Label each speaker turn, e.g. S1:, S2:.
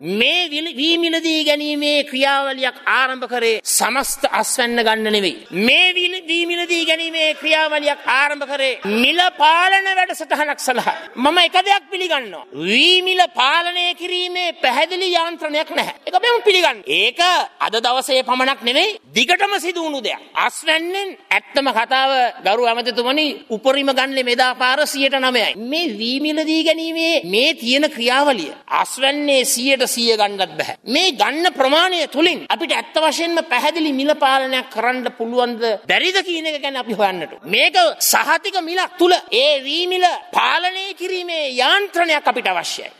S1: මේ වී මිලදී ගැනීමේ ක්‍රියාවලියක් ආරම්භ කරේ සමස්ත අස්වැන්න ගන්න නෙවෙයි. මේ වී මිලදී ගැනීමේ ක්‍රියාවලියක් ආරම්භ කරේ මිල පාලන වැඩසටහනක් සඳහා. මම එක දෙයක් පිළිගන්නවා. වී මිල පාලනය කිරීමේ පැහැදිලි යාන්ත්‍රණයක් නැහැ. ඒක මම පිළිගන්න. ඒක අද දවසේ පමණක් නෙවෙයි දිගටම සිදු වුණු දෙයක්. අස්වැන්නෙන් ඇත්තම කතාව ගරු ඇමතිතුමනි උපරිම ගන්නේ මෙදා පාර 109යි. මේ වී මිලදී ගැනීමේ මේ තියෙන ක්‍රියාවලිය අස්වැන්නේ 100ට 100 ගන්නත් බෑ. මේ ගන්න ප්‍රමාණය තුලින් අපිට ඇත්ත වශයෙන්ම පැහැදිලි මිල පාලනයක් කරන්න පුළුවන්ද බැරිද කියන එක ගැන අපි හොයන්නට. මේක සහතික මිලක් තුල ඒ වී මිල පාලනය කිරීමේ යාන්ත්‍රණයක් අපිට අවශ්‍යයි.